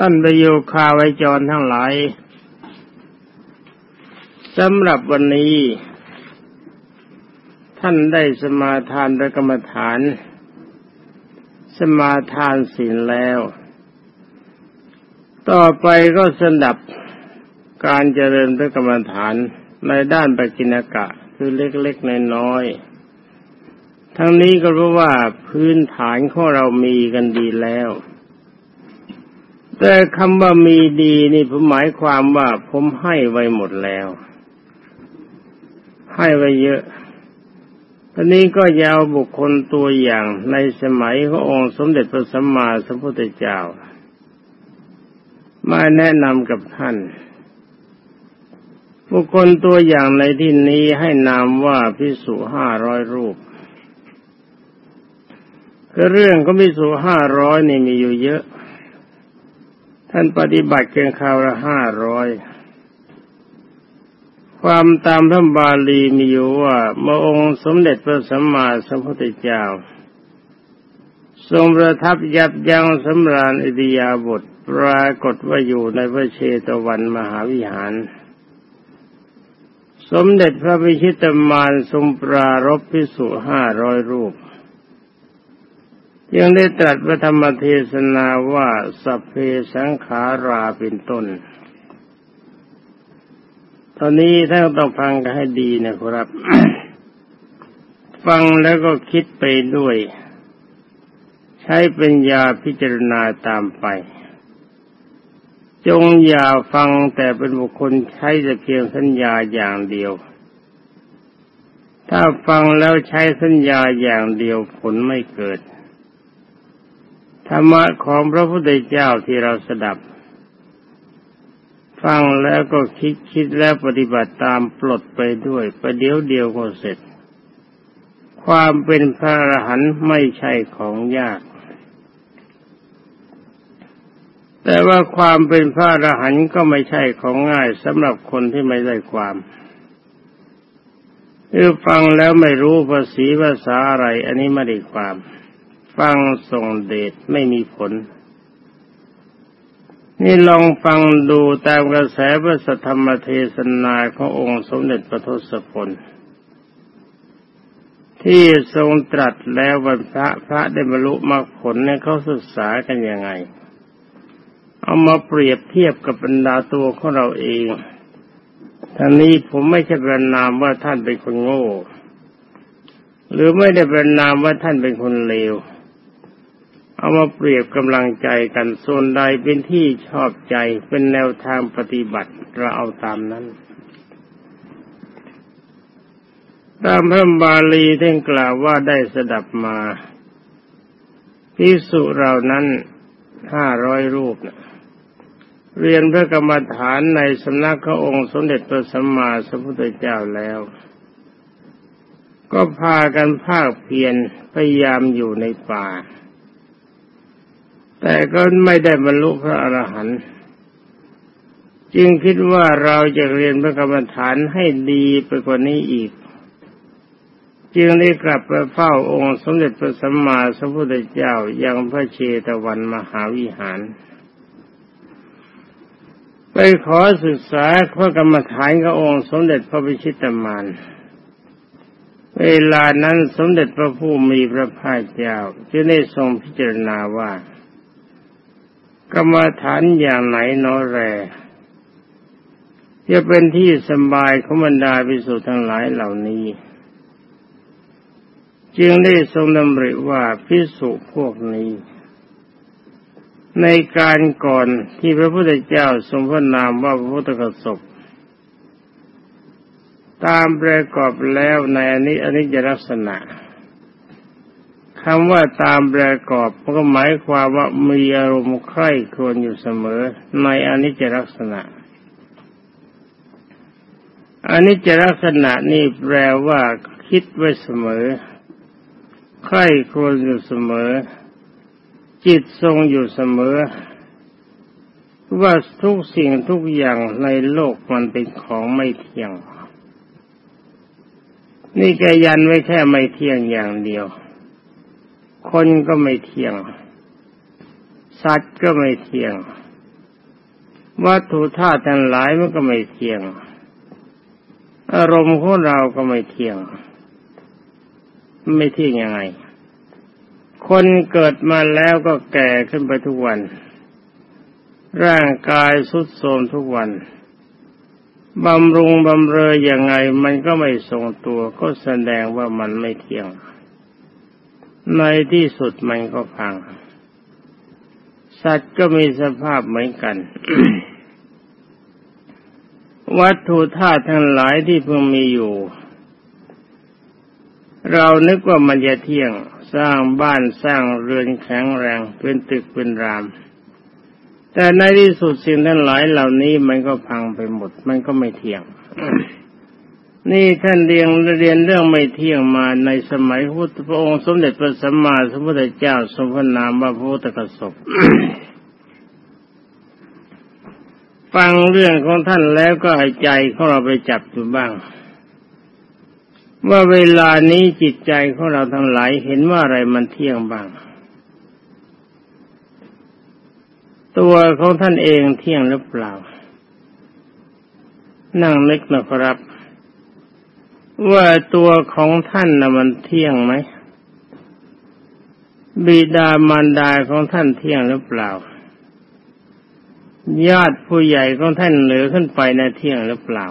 ท่านประโยคาไวจรทั้งหลายสำหรับวันนี้ ท่านได้สมาทานพระกรรมฐาน สมาทานศีลแล้ว ต่อไปก็สนับการเจริญพระกรรมฐานในด้านปกิณกะคือเล็กๆน้อยๆทั้งนี้ก็ราะว่าพื้นฐานของเรามีกันดีแล้ว แต่คำว่ามีดีนี่ผมหมายความว่าผมให้ไว้หมดแล้ว ให้ไว้เยอะทีนี้ก็ยาวบุคคลตัวอย่างในสมัยขององค์สมเด็จพระสัมมาสัมพุทธเจ้า มาแนะนำกับท่าน บุคคลตัวอย่างในที่นี้ให้นามว่าพิสุห้าร้อยรูปคือเรื่องก็พิสุห้าร้อยนี่มีอยู่เยอะ ท่านปฏิบัติเกินคราวละห้าร้อยความตามพระบาลีมีอยู่ว่าเมื่อองค์สมเด็จพระสัมมาสัมพุทธเจ้า ทรงประทับยับยั้งสำราญอิริยาบถปรากฏว่าอยู่ในพระเชตวันมหาวิหาร สมเด็จพระวิชิตมารทรงปรารบพิสุห้าร้อยรูป ยังได้ตรัสพระธรรมเทศนาว่าสัพเพสังขาราเป็นต้น ตอนนี้ท่านต้องฟังกันให้ดีนะครับ ฟังแล้วก็คิดไปด้วย ใช้เป็นยาพิจารณาตามไป จงอย่าฟังแต่เป็นบุคคลใช้แต่เพียงสัญญาอย่างเดียว ถ้าฟังแล้วใช้สัญญาอย่างเดียวผลไม่เกิด ธรรมะของพระพุทธเจ้าที่เราสดับ ฟังแล้วก็คิดคิดแล้วปฏิบัติตามปลดไปด้วยประเดี๋ยวเดียวก็เสร็จ ความเป็นพระอรหันต์ไม่ใช่ของยาก แต่ว่าความเป็นพระอรหันต์ก็ไม่ใช่ของง่ายสำหรับคนที่ไม่ได้ความคือฟังแล้วไม่รู้ภาษีภาษาอะไร อันนี้ไม่ได้ความ ฟังส่งเดชไม่มีผล นี่ลองฟังดูตามกระแสพระสัทธรรมเทศนาขององค์สมเด็จพระทศพลที่ทรงตรัสแล้ววันพระพระได้บรรลุมรรคผลเนี่ยเขาศึกษากันยังไง เอามาเปรียบเทียบกับบรรดาตัวของเราเองท่านนี้ผมไม่ใช่ประนามว่าท่านเป็นคนโง่ หรือไม่ได้ประนามว่าท่านเป็นคนเลว เอามาเปรียบกำลังใจกันส่วนใดเป็นที่ชอบใจเป็นแนวทางปฏิบัติเราเอาตามนั้น ตามพระบาลีท่านกล่าวว่าได้สดับมาพิสุเรานั้นห้าร้อยรูปนะเรียนพระกรรมฐานในสำนักพระองค์สมเด็จพระสัมมาสัมพุทธเจ้าแล้ว ก็พากันภาคเพียรพยายามอยู่ในป่า แต่ก็ไม่ได้บรรลุพระอรหันต์จึงคิดว่าเราจะเรียนพระกรรมฐานให้ดีไปกว่านี้อีก จึงได้กลับไปเฝ้าองค์สมเด็จพระสัมมาสัมพุทธเจ้ายังพระเชตวันมหาวิหาร ไปขอศึกษาพระกรรมฐานกับองค์สมเด็จพระพิชิตมารเวลานั้นสมเด็จพระผู้มีพระภาคเจ้าจึงได้ทรงพิจารณาว่า กรรมฐานอย่างไหนนอแรจะเป็นที่สบายของบรรดาพิสุทั้งหลายเหล่านี้ จึงได้ทรงดำริว่าพิสุพวกนี้ ในการก่อนที่พระพุทธเจ้าทรงพระนามว่าพระพุทธกสบตามประกอบแล้วในอนิอนิจลักษณะ คำว่าตามประกอบก็หมายความว่ามีอารมณ์ใคร่ครวญอยู่เสมอในอนิจจลักษณะอนิจจลักษณะนี่แปลว่า คิดไว้เสมอใคร่ครวญอยู่เสมอ จิตทรงอยู่เสมอ ว่าทุกสิ่งทุกอย่างในโลกมันเป็นของไม่เที่ยง นี่แกยันไว้แค่ไม่เที่ยงอย่างเดียว คนก็ไม่เที่ยง สัตว์ก็ไม่เที่ยง วัตถุธาตุทั้งหลายมันก็ไม่เที่ยง อารมณ์ของเราก็ไม่เที่ยง ไม่เที่ยงยังไง คนเกิดมาแล้วก็แก่ขึ้นไปทุกวัน ร่างกายสุดโทรมทุกวันบำรุงบำเรออย่างไงมันก็ไม่ทรงตัวก็แสดงว่ามันไม่เที่ยง ในที่สุดมันก็พัง สัตว์ก็มีสภาพเหมือนกัน วัตถุธาตุทั้งหลายที่เพิ่งมีอยู่ เรานึกว่ามันจะเที่ยง สร้างบ้านสร้างเรือนแข็งแรงเป็นตึกเป็นราม แต่ในที่สุดสิ่งทั้งหลายเหล่านี้มันก็พังไปหมด มันก็ไม่เที่ยง นี่ท่านเรียนเรียนเรื่องไม่เที่ยงมาในสมัยพุทธพระองค์สมเด็จพระสัมมาสัมพุทธเจ้าทรงพระนามว่าพระพุทธกสบฟังเรื่องของท่านแล้วก็ให้ใจของเราไปจับดูบ้าง ว่าเวลานี้จิตใจของเราทั้งหลายเห็นว่าอะไรมันเที่ยงบ้าง ตัวของท่านเองเที่ยงหรือเปล่า นั่งนึกนะครับ ว่าตัวของท่านนะมันเที่ยงไหมบิดามารดาของท่านเที่ยงหรือเปล่า ญาติผู้ใหญ่ของท่านเหนือขึ้นไปในเที่ยงหรือเปล่า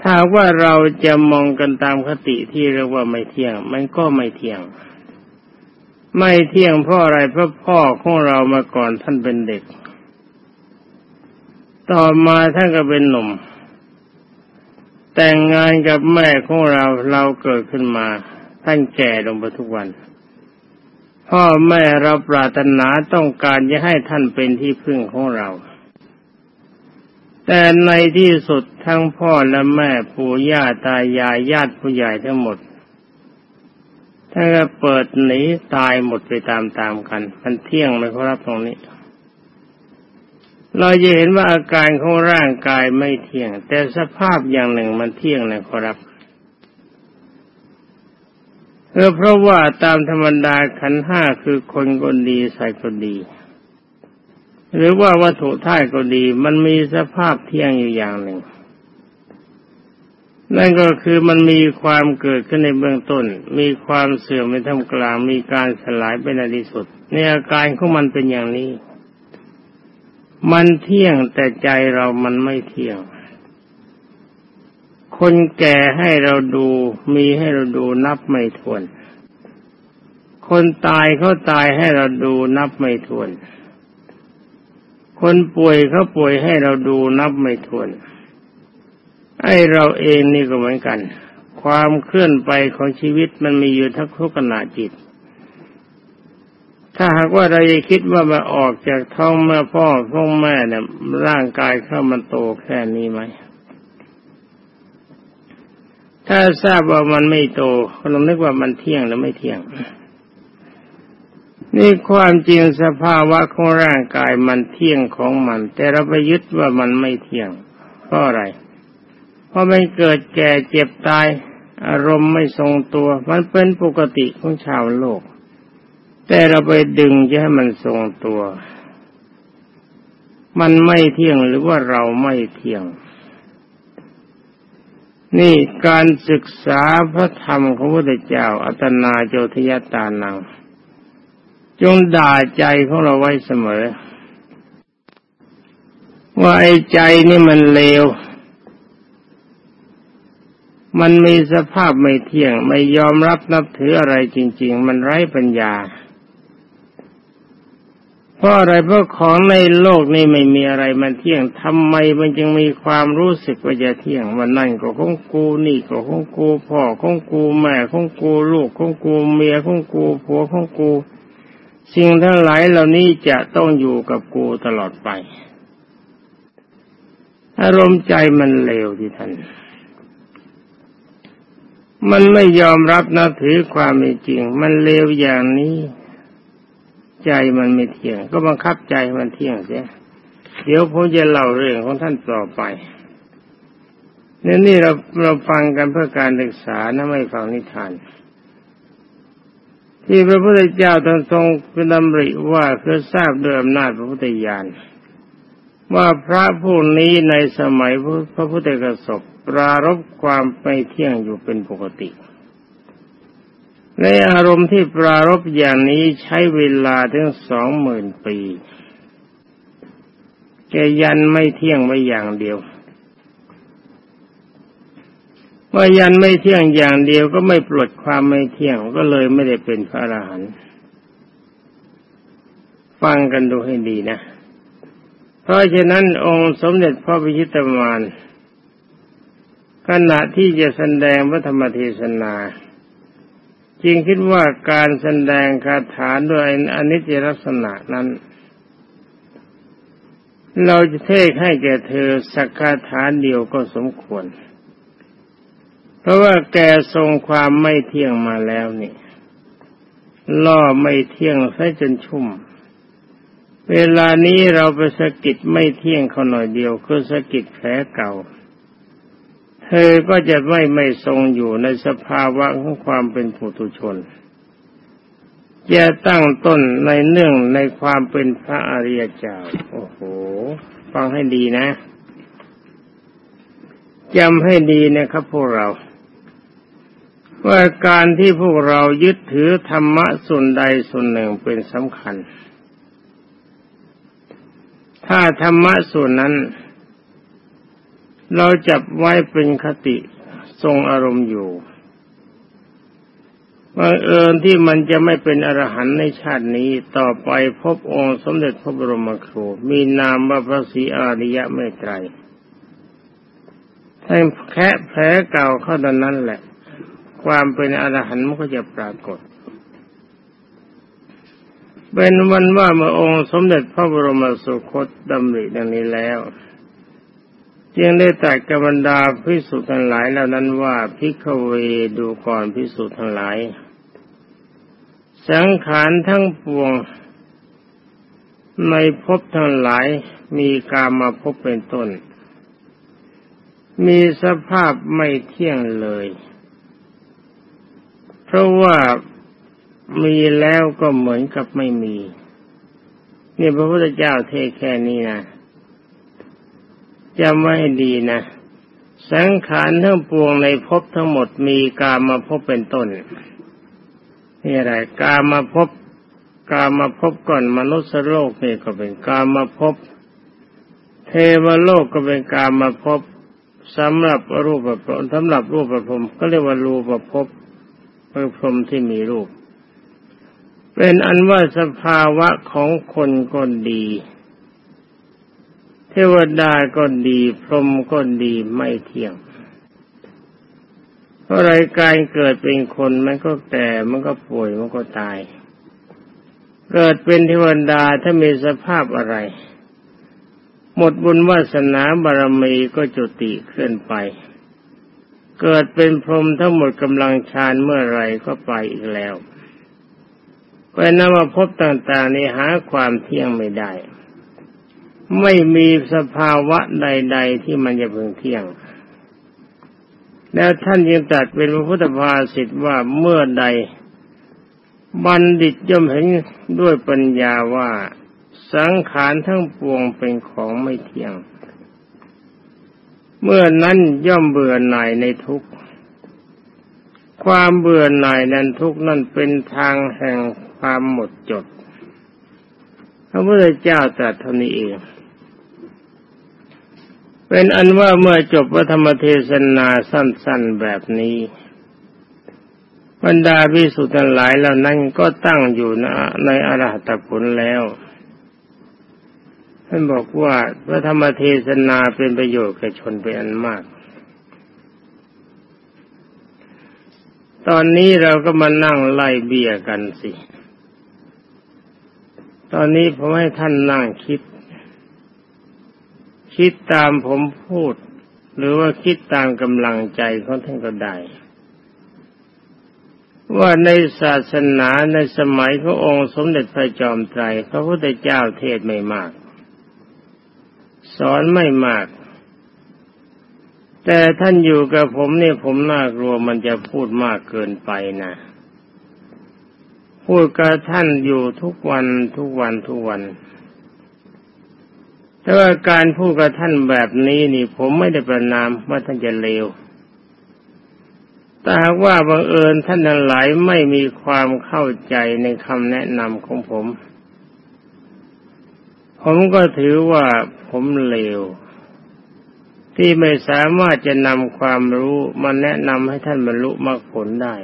ถ้าว่าเราจะมองกันตามคติที่เรียกว่าไม่เที่ยง มันก็ไม่เที่ยง ไม่เที่ยงเพราะอะไรเพราะพ่อของเรามาก่อนท่านเป็นเด็ก ต่อมาท่านก็เป็นหนุ่ม แต่งงานกับแม่ของเราเราเกิดขึ้นมา ท่านแก่ลงไปทุกวัน พ่อแม่เราปรารถนาต้องการจะให้ท่านเป็นที่พึ่งของเรา แต่ในที่สุดทั้งพ่อและแม่ปู่ย่าตายายญาติผู้ใหญ่ทั้งหมดถ้าเปิดหนีตายหมดไปตามๆกัน มันเที่ยงไหมครับตรงนี้ เราจะเห็นว่าอาการของร่างกายไม่เที่ยง แต่สภาพอย่างหนึ่งมันเที่ยงนะครับเออเพราะว่าตามธรรมดาขันห้าคือคนก็ดีใส่ก็ดี หรือว่าวัตถุท่ายก็ดี มันมีสภาพเที่ยงอยู่อย่างหนึ่ง นั่นก็คือมันมีความเกิดขึ้นในเบื้องต้น มีความเสื่อมในท่ามกลางมีการสลายไปในที่สุดในอาการของมันเป็นอย่างนี้ มันเที่ยงแต่ใจเรามันไม่เที่ยง คนแก่ให้เราดูมีให้เราดูนับไม่ถ้วน คนตายเขาตายให้เราดูนับไม่ถ้วน คนป่วยเขาป่วยให้เราดูนับไม่ถ้วน ไอเราเองนี่ก็เหมือนกัน ความเคลื่อนไปของชีวิตมันมีอยู่ทั้งทุกขณะจิต ถ้าหากว่าเราจะคิดว่ามาออกจากท้องแม่พ่อท้องแม่เนี่ยร่างกายเข้ามันโตแค่นี้ไหม ถ้าทราบว่ามันไม่โตเรานึกว่ามันเที่ยงหรือไม่เที่ยง นี่ความจริงสภาวะของร่างกายมันเที่ยงของมัน แต่เราไปยึดว่ามันไม่เที่ยงเพราะอะไร เพอมันเกิดแก่เจ็บตาย อารมณ์ไม่ทรงตัว มันเป็นปกติของชาวโลก แต่เราไปดึงจะให้มันทรงตัว มันไม่เที่ยงหรือว่าเราไม่เที่ยง นี่การศึกษาพระธรรมของพระพุทธเจ้า อัตนาโจทยตานัง จงด่าใจของเราไว้เสมอ ว่าไอ้ใจนี่มันเลวมันมีสภาพไม่เที่ยง ไม่ยอมรับนับถืออะไรจริง ๆ มันไร้ปัญญา เพราะอะไรเพราะของในโลกนี้ไม่มีอะไรมันเที่ยงทำไมมันจึงมีความรู้สึกว่าจะเที่ยงวันนั่นก็ของกูนี่ก็ของกูพ่อของกูแม่ของกูลูกของกูเมียของกูผัวของกู สิ่งทั้งหลายเหล่านี้จะต้องอยู่กับกูตลอดไป อารมณ์ใจมันเลวที่ท่านมันไม่ยอมรับนับถือความเป็นจริง มันเลวอย่างนี้ ใจมันไม่เที่ยง ก็บังคับใจมันเที่ยงเสียเดี๋ยวผมจะเล่าเรื่องของท่านต่อไปเนี่ยนี่เราเราฟังกันเพื่อการศึกษานะไม่ฟังนิทาน ที่พระพุทธเจ้าท่านทรงเป็นดำริว่าคือทราบโดยอำนาจพระพุทธญาณว่าพระผู้นี้ในสมัยพระพุทธกสบปรารบความไม่เที่ยงอยู่เป็นปกติ ในอารมณ์ที่ปรารบอย่างนี้ใช้เวลาถึงสองหมื่นปีแกยันไม่เที่ยงไม่อย่างเดียว ว่ายันไม่เที่ยงอย่างเดียวก็ไม่ปลดความไม่เที่ยงก็เลยไม่ได้เป็นพระอรหันต์ฟังกันดูให้ดีนะ เพราะฉะนั้นองค์สมเด็จพระพิชิตมารขณะที่จะแสดงพระธรรมเทศนา จึงคิดว่าการแสดงคาถาด้วยอนิจจลักษณะนั้น เราจะเทศให้แก่เธอสักคาถาเดียวก็สมควร เพราะว่าแกทรงความไม่เที่ยงมาแล้วนี่ล่อไม่เที่ยงซะจนชุ่ม เวลานี้เราไปสะกิดไม่เที่ยงเขาหน่อยเดียวคือสะกิดแผลเก่า เธอก็จะไม่ไม่ทรงอยู่ในสภาวะของความเป็นปุถุชน จะตั้งต้นในเนื่องในความเป็นพระอริยเจ้า โอ้โห ฟังให้ดีนะจำให้ดีนะครับพวกเรา ว่าการที่พวกเรายึดถือธรรมะส่วนใดส่วนหนึ่งเป็นสำคัญ ถ้าธรรมะส่วนนั้น เราจับไว้เป็นคติทรงอารมณ์อยู่บังเอิญที่มันจะไม่เป็นอรหันต์ในชาตินี้ต่อไปพบองค์สมเด็จพระบรมครู มีนามว่าพระศรีอาริยะไม่ไตรแทงแค่แผลเก่าเข้าตอนนั้นแหละ ความเป็นอรหันต์มันก็จะปรากฏ เป็นวันว่าเมื่อองค์สมเด็จพระบรมสุคตดำริดังนี้แล้ว จึงได้ตรัสกับบรรดาพิสุทั้งหลายเหล่านั้นว่าพิกเวดูก่อนพิสุทั้งหลาย สังขารทั้งปวง ในภพทั้งหลายมีกามาพบเป็นต้น มีสภาพไม่เที่ยงเลย เพราะว่ามีแล้วก็เหมือนกับไม่มี นี่พระพุทธเจ้าเทแค่นี้นะ จำไว้ดีนะ สังขารทั้งปวงในภพทั้งหมดมีกามาพบเป็นต้นนี่อะไรกามาพบกามาพบก่อนมนุษย์โลกนี่ก็เป็นกามาพบเทวโลกก็เป็นกามาพบสำหรับรูปประพรมสำหรับรูปประพรมก็เรียกว่ารูปประพบพระพรหมที่มีรูป เป็นอันว่าสภาวะของคนก็ดี วดาก็ดีพรหมก็ดีไม่เที่ยงเพราะรายการเกิดเป็นคนมันก็แก่มันก็ป่วยมันก็ตาย เกิดเป็นเทวดาถ้ามีสภาพอะไร หมดบุญวาสนาบารมีก็จุติเคลื่อนไป เกิดเป็นพรหมทั้งหมดกำลังฌานเมื่อไรก็ไปอีกแล้วเพราะนั้นว่าพบต่างๆนี้หาความเที่ยงไม่ได้ ไม่มีสภาวะใด ๆ ที่มันจะพึงเที่ยง แล้วท่านยังตรัสเป็นพระพุทธภาษิตว่าเมื่อใด บัณฑิตย่อมเห็นด้วยปัญญาว่าสังขารทั้งปวงเป็นของไม่เที่ยง เมื่อนั้นย่อมเบื่อหน่ายในทุกข์ ความเบื่อหน่ายนั้นทุกข์นั่นเป็นทางแห่งความหมดจด พระพุทธเจ้าตรัสเท่านี้เอง เป็นอันว่าเมื่อจบพระธรรมเทศนาสั้น ๆแบบนี้ บรรดาพิสุทธิ์ทั้งหลายเหล่านั้นก็ตั้งอยู่ในอรหัตผลแล้วท่านบอกว่าพระธรรมเทศนาเป็นประโยชน์แก่ชนเป็นอันมาก ตอนนี้เราก็มานั่งไล่เบียกันสิ ตอนนี้ผมให้ท่านนั่งคิด คิดตามผมพูด หรือว่าคิดตามกำลังใจของท่านก็ได้ ว่าในศาสนาในสมัยขององค์สมเด็จพระจอมไตรพระพุทธเจ้าเทศไม่มาก สอนไม่มาก แต่ท่านอยู่กับผมเนี่ยผมน่ากลัวมันจะพูดมากเกินไปนะพูดกับท่านอยู่ทุกวันทุกวันทุกวัน แต่ว่าการพูดกับท่านแบบนี้นี่ ผมไม่ได้ประนามว่าท่านจะเลวแต่หากว่าบังเอิญท่านหลายไม่มีความเข้าใจในคำแนะนำของผม ผมก็ถือว่าผมเลว ที่ไม่สามารถจะนำความรู้มาแนะนำให้ท่านบรรลุมรรคผลได้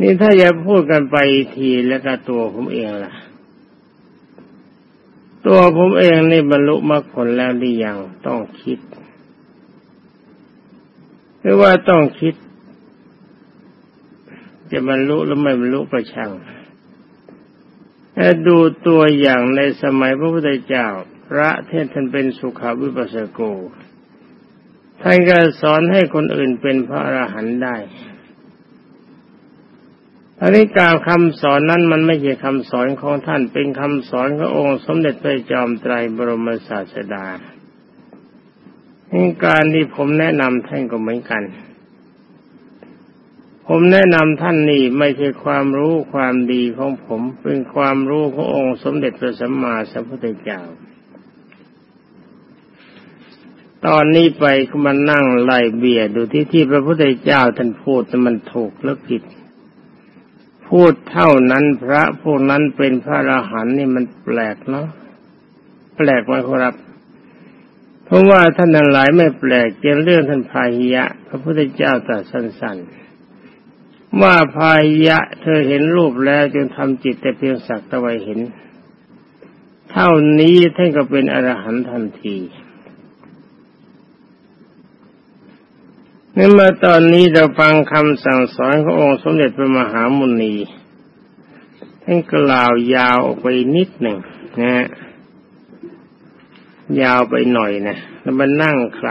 นี่ถ้าจะพูดกันไปทีแล้วก็ตัวผมเองล่ะ ตัวผมเองนี่บรรลุมรรคผลแล้วหรือยังต้องคิดหรือว่าต้องคิด จะบรรลุหรือไม่บรรลุก็ช่างถ้าดูตัวอย่างในสมัยพระพุทธเจ้า พระเทศท่านเป็นสุขาวิปัสสโกท่านก็สอนให้คนอื่นเป็นพระอรหันต์ได้ อันนี้การคำสอนนั้นมันไม่ใช่คำสอนของท่านเป็นคำสอนขององค์สมเด็จพระจอมไตรบรมศาสดาการที่ผมแนะนำท่านก็เหมือนกัน ผมแนะนำท่านนี่ไม่ใช่ความรู้ความดีของผม เป็นความรู้ขององค์สมเด็จพระสัมมาสัมพุทธเจ้าตอนนี้ไปก็มานั่งไล่เบียดดูที่ที่พระพุทธเจ้าท่านพูดมันถูกหรือผิด พูดเท่านั้นพระพวกนั้นเป็นพระอรหันต์นี่มันแปลกเนาะแปลกไหมครับ เพราะว่าท่านทั้งหลายไม่แปลกเกี่ยวเรื่องท่านพาหิยะ พระพุทธเจ้าตรัสสั้นๆว่าพาหิยะ เธอเห็นรูปแล้วจึงทำจิตแต่เพียงสักตะไวเห็น เท่านี้ท่านก็เป็นอรหันต์ทันที นี่มาตอนนี้เราฟังคำสั่งสอนขององค์สมเด็จพระมหามุนีท่านกล่าวยาวออกไปนิดหนึ่งนะ ยาวไปหน่อยนะแล้วมานั่งคล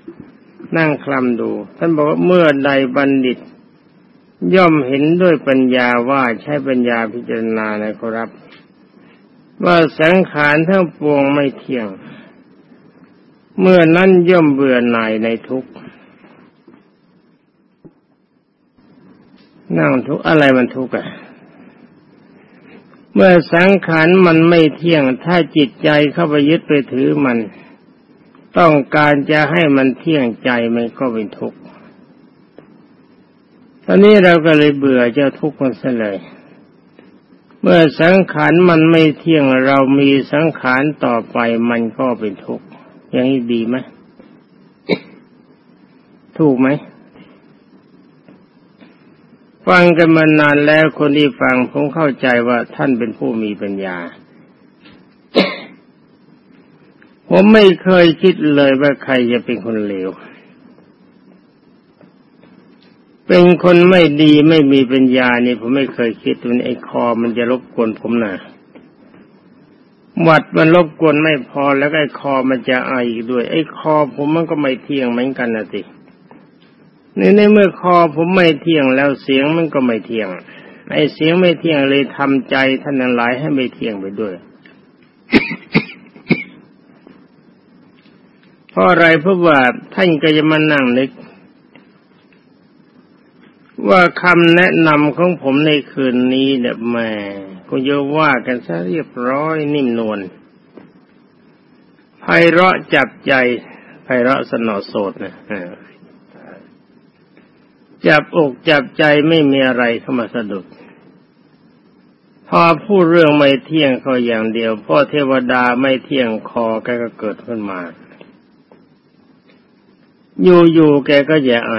ำนั่งคลำดู ท่านบอกว่าเมื่อใดบัณฑิต ย่อมเห็นด้วยปัญญาว่าใช้ปัญญาพิจารณานะครับ ว่าสังขารทั้งปวงไม่เที่ยง เมื่อนั้นย่อมเบื่อหน่ายในทุก นั่งทุกอะไรมันทุกข์อะเมื่อสังขารมันไม่เที่ยง ถ้าจิตใจเข้าไปยึดไปถือมัน ต้องการจะให้มันเที่ยงใจมันก็เป็นทุกข์ ตอนนี้เราก็เลยเบื่อเจ้าทุกข์มันซะเลย เมื่อสังขารมันไม่เที่ยงเรามีสังขารต่อไปมันก็เป็นทุกข์ อย่างนี้ดีไหม ถูกไหม ฟังกันมานานแล้วคนที่ฟังผมเข้าใจว่าท่านเป็นผู้มีปัญญา ผมไม่เคยคิดเลยว่าใครจะเป็นคนเลว เป็นคนไม่ดีไม่มีปัญญานี่ผมไม่เคยคิดว่าไอ้คอมันจะรบกวนผมนะหวัดมันรบกวนไม่พอแล้วไอ้คอมันจะไออีกด้วย ไอ้คอผมมันก็ไม่เที่ยงเหมือนกันนะสิ ในในเมื่อคอผมไม่เที่ยงแล้วเสียงมันก็ไม่เที่ยง ไอ้เสียงไม่เที่ยงเลยทำใจท่านหลายให้ไม่เที่ยงไปด้วยเพราะอะไรเพราะว่าท่านก็จะมานั่งนึก ว่าคำแนะนำของผมในคืนนี้เนี่ยแม่ก็เยอะว่ากันซะเรียบร้อยนิ่มนวลไพเราะจับใจไพเราะสนอโสดนะ จับอกจับใจไม่มีอะไรเข้ามาสะดุด พอพูดเรื่องไม่เที่ยงเขาอย่างเดียวพ่อเทวดาไม่เที่ยงคอแกก็เกิดขึ้นมา อยู่ๆแกก็อย่ไอ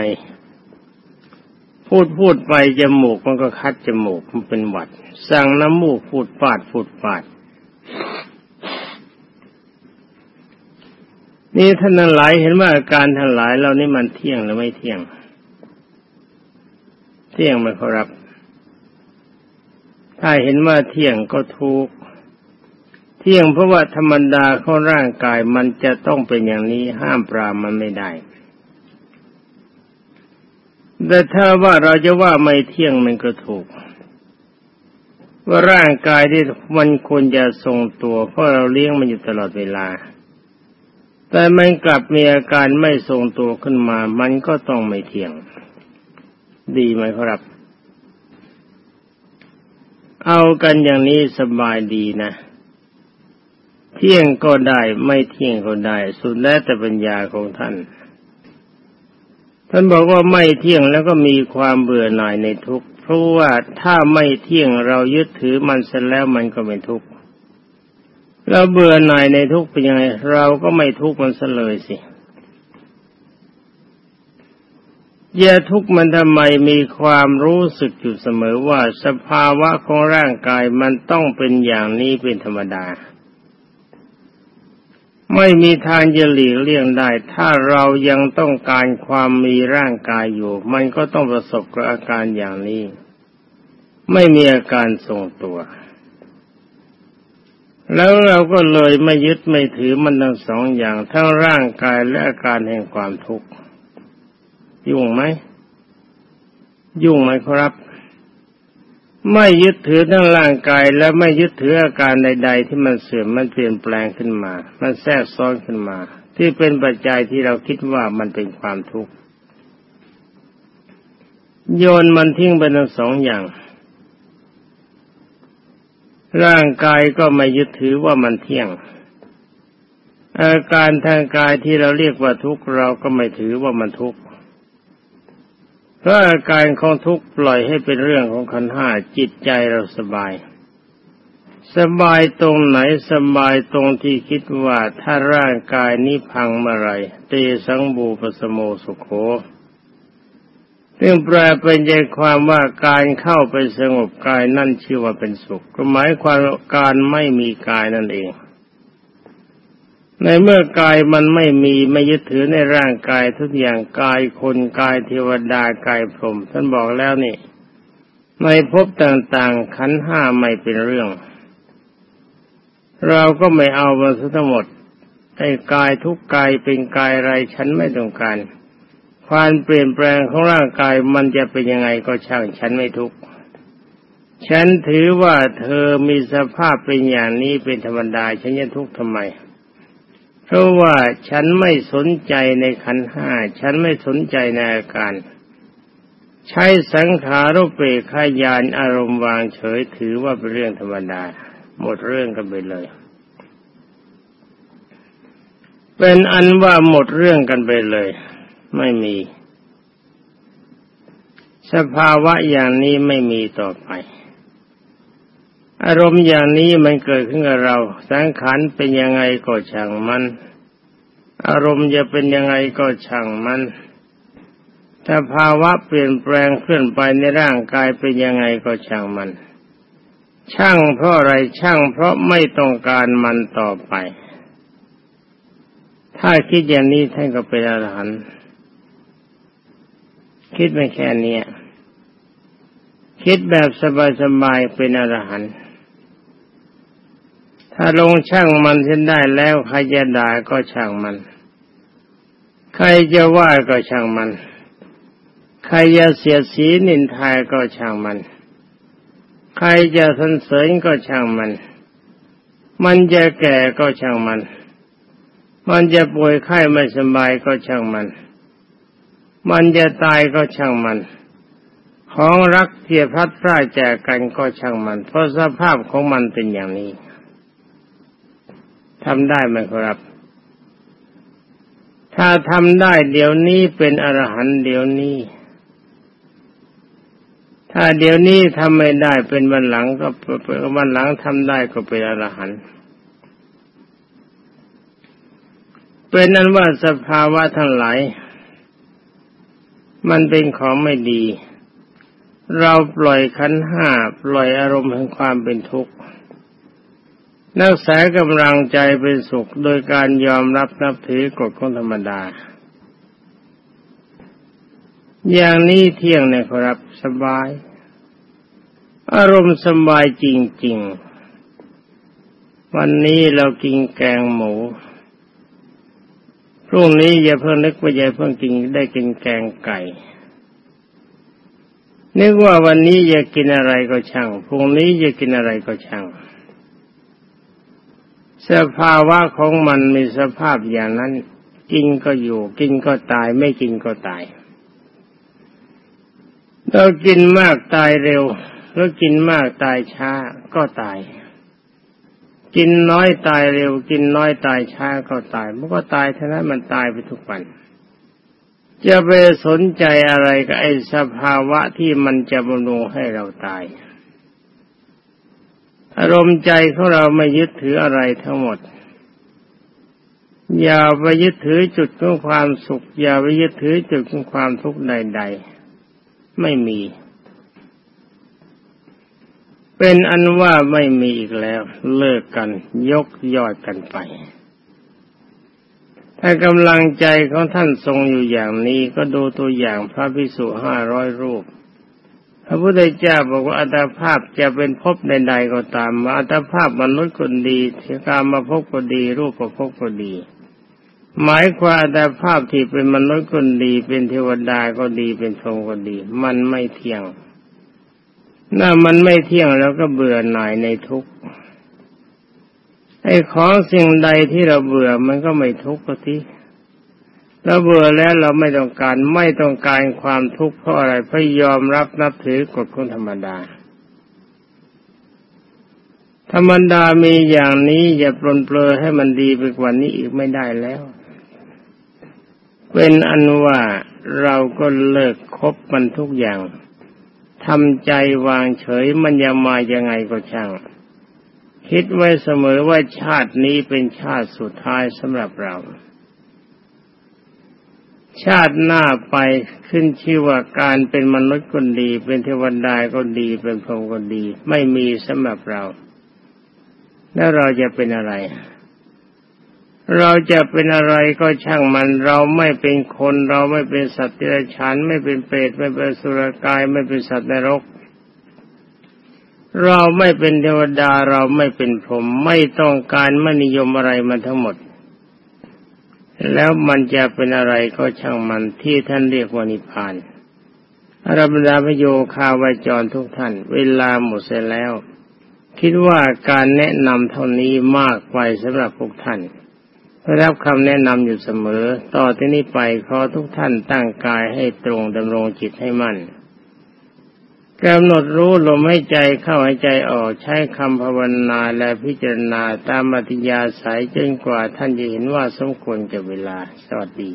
พูดพูดไปจมูกมันก็คัดจมูกมันเป็นหวัด สั่งน้ำมูกพูดปาดพูดปาดนี่ท่านทั้งหลายเห็นว่าอาการทั้งหลายเรานี่มันเที่ยงหรือไม่เที่ยง เที่ยงไหมครับ ถ้าเห็นว่าเที่ยงก็ทุกเที่ยงเพราะว่าธรรมดาของร่างกายมันจะต้องเป็นอย่างนี้ห้ามปรามมันไม่ได้ แต่ถ้าว่าเราจะว่าไม่เที่ยงมันก็ถูก ว่าร่างกายที่มันควรจะทรงตัว เพราะเราเลี้ยงมันอยู่ตลอดเวลา แต่มันกลับมีอาการไม่ทรงตัวขึ้นมา มันก็ต้องไม่เที่ยง ดีไหมครับ เอากันอย่างนี้สบายดีนะ เที่ยงก็ได้ไม่เที่ยงก็ได้ สุดแล้วแต่ปัญญาของท่าน ท่านบอกว่าไม่เที่ยงแล้วก็มีความเบื่อหน่ายในทุกเพราะว่าถ้าไม่เที่ยงเรายึดถือมันเสร็จแล้วมันก็เป็นทุกข์เราเบื่อหน่ายในทุกข์เป็นยังไง เราก็ไม่ทุกข์มันเสเลยสิ อย่าทุกข์มันทำไมมีความรู้สึกอยู่เสมอว่าสภาวะของร่างกายมันต้องเป็นอย่างนี้เป็นธรรมดา ไม่มีทางจะหลีกเลี่ยงได้ ถ้าเรายังต้องการความมีร่างกายอยู่ มันก็ต้องประสบกับอาการอย่างนี้ ไม่มีอาการทรงตัว แล้วเราก็เลยไม่ยึดไม่ถือมันทั้งสองอย่างทั้งร่างกายและอาการแห่งความทุกข์ ยุ่งไหม ยุ่งไหมครับ ไม่ยึดถือทั้งร่างกายและไม่ยึดถืออาการใด ๆ ที่มันเสื่อมมันเปลี่ยนแปลงขึ้นมา มันแทรกซ้อนขึ้นมา ที่เป็นปัจจัยที่เราคิดว่ามันเป็นความทุกข์โยนมันทิ้งไปทั้งสองอย่าง ร่างกายก็ไม่ยึดถือว่ามันเที่ยง อาการทางกายที่เราเรียกว่าทุกข์เราก็ไม่ถือว่ามันทุกข์ เพราะอาการของทุกข์ปล่อยให้เป็นเรื่องของขันห้าจิตใจเราสบาย สบายตรงไหนสบายตรงที่คิดว่าถ้าร่างกายนี้พังเมื่อไรเตสังบูปสโมสุโขซึ่งแปลเป็นใจความว่าการเข้าไปสงบกายนั่นชื่อว่าเป็นสุขก็หมายความการไม่มีกายนั่นเอง ในเมื่อกายมันไม่มีไม่ยึดถือในร่างกายทุกอย่างกายคนกายเทวดากายพรหมท่านบอกแล้วนี่ในภพต่างๆขันห้าไม่เป็นเรื่อง เราก็ไม่เอามาทั้งหมดไอ้กายทุกกายเป็นกายอะไรฉันไม่ต้องการความเปลี่ยนแปลงของร่างกายมันจะเป็นยังไงก็ช่างฉันไม่ทุกข์ฉันถือว่าเธอมีสภาพเป็นอย่างนี้เป็นธรรมดา ฉันจะทุกข์ทำไม ราะว่าฉันไม่สนใจในขันห้า ฉันไม่สนใจในอาการ ใช้สังขารุเปขายานอารมณ์วางเฉยถือว่าเป็นเรื่องธรรมดา หมดเรื่องกันไปเลย เป็นอันว่าหมดเรื่องกันไปเลย ไม่มี สภาวะอย่างนี้ไม่มีต่อไป อารมณ์อย่างนี้มันเกิดขึ้นกับเรา สังขารเป็นยังไงก็ช่างมัน อารมณ์จะเป็นยังไงก็ช่างมัน ถ้าภาวะเปลี่ยนแปลงเคลื่อนไปในร่างกายเป็นยังไงก็ช่างมัน ช่างเพราะอะไรช่างเพราะไม่ต้องการมันต่อไป ถ้าคิดอย่างนี้ท่านก็เป็นอรหันต์คิดไม่แค่นี้คิดแบบสบายๆเป็นอรหันต์ ถ้าลงช่างมันเส้นได้แล้วใครจะด่าก็ช่างมัน ใครจะว่าก็ช่างมัน ใครจะเสียสีนินทายก็ช่างมัน ใครจะสรรเสริญก็ช่างมัน มันจะแก่ก็ช่างมัน มันจะป่วยไข้ไม่สบายก็ช่างมัน มันจะตายก็ช่างมันของรักเทียพัดพร่าแจกกันก็ช่างมัน เพราะสภาพของมันเป็นอย่างนี้ ทำได้ไหมครับ ถ้าทำได้เดี๋ยวนี้เป็นอรหันต์เดี๋ยวนี้ ถ้าเดี๋ยวนี้ทำไม่ได้เป็นวันหลังก็วันหลังทำได้ก็เป็นอรหันต์เป็นนั้นว่าสภาวะทั้งหลาย มันเป็นของไม่ดี เราปล่อยขันห้าปล่อยอารมณ์แห่งความเป็นทุกข์ นักษากำลังใจเป็นสุขโดยการยอมรับนับถือกฎของธรรมดา อย่างนี้เที่ยงเนี่ยครับสบาย อารมณ์สบายจริง ๆ วันนี้เรากินแกงหมูพรุ่งนี้อย่าเพิ่งนึกว่าอย่าเพิ่งกินได้กินแกงไก่นึกว่าวันนี้อยากินอะไรก็ช่างพรุ่งนี้อย่ากินอะไรก็ช่าง สภาวะของมันมีสภาพอย่างนั้น กินก็อยู่ กินก็ตาย ไม่กินก็ตายเรากินมากตายเร็วหรือกินมากตายช้าก็ตาย กินน้อยตายเร็ว กินน้อยตายช้าก็ตาย มันก็ตายเท่านั้นมันตายไปทุกวัน จะไปสนใจอะไรกับไอ้สภาวะที่มันจะบำรุงให้เราตาย อารมณ์ใจของเราไม่ยึดถืออะไรทั้งหมด อย่าไปยึดถือจุดของความสุข อย่าไปยึดถือจุดของความทุกข์ใด ๆ ไม่มี เป็นอันว่าไม่มีอีกแล้ว เลิกกัน ยกยอดกันไป ถ้ากำลังใจของท่านทรงอยู่อย่างนี้ก็ดูตัวอย่างพระพิสุห้าร้อยรูป พระพุทธเจ้าบอกว่าอัตภาพจะเป็นภพใดๆก็ตามว่าอัตภาพมนุษย์คนดีเทกามาพบก็ดี รูปก็พบก็ดี หมายความอัตภาพที่เป็นมนุษย์คนดี เป็นเทวดาก็ดีเป็นพรหมก็ดี มันไม่เที่ยงน่ามันไม่เที่ยงแล้วก็เบื่อหน่ายในทุกข์ไอ้ของสิ่งใดที่เราเบื่อมันก็ไม่ทุกข์ก็ที เราเบื่อแล้วเราไม่ต้องการไม่ต้องการความทุกข์เพราะอะไรเพราะยอมรับนับถือกฎของธรรมดา ธรรมดามีอย่างนี้อย่าปลนเปลือให้มันดีไปกว่านี้อีกไม่ได้แล้ว เป็นอันว่าเราก็เลิกคบมันทุกอย่างทำใจวางเฉยมันยังมายังไงก็ช่าง คิดไว้เสมอว่าชาตินี้เป็นชาติสุดท้ายสำหรับเรา ชาติหน้าไปขึ้นชื่อว่าการเป็นมนุษย์ก็ดี เป็นเทวดาก็ดีเป็นพรหมก็ดี ไม่มีสำหรับเรา แล้วเราจะเป็นอะไร เราจะเป็นอะไรก็ช่างมัน เราไม่เป็นคน เราไม่เป็นสัตว์เดรัจฉานไม่เป็นเปรตไม่เป็นสุรกายไม่เป็นสัตว์นรก เราไม่เป็นเทวดาเราไม่เป็นพรหมไม่ต้องการไม่นิยมอะไรมาทั้งหมด แล้วมันจะเป็นอะไรก็ช่างมันที่ท่านเรียกว่านิพพานอารบรรดาพโยคาวาจรทุกท่าน เวลาหมดเสร็จแล้ว คิดว่าการแนะนำเท่านี้มากไปสำหรับพวกท่านได้รับคำแนะนำอยู่เสมอ ต่อที่นี้ไปขอทุกท่านตั้งกายให้ตรงดำรงจิตให้มั่น กำหนดรู้ลมหายใจเข้าหายใจออกใช้คำภาวนาและพิจารณาตามอัธยาสายจนกว่าท่านจะเห็นว่าสมควรกับเวลา สวัสดี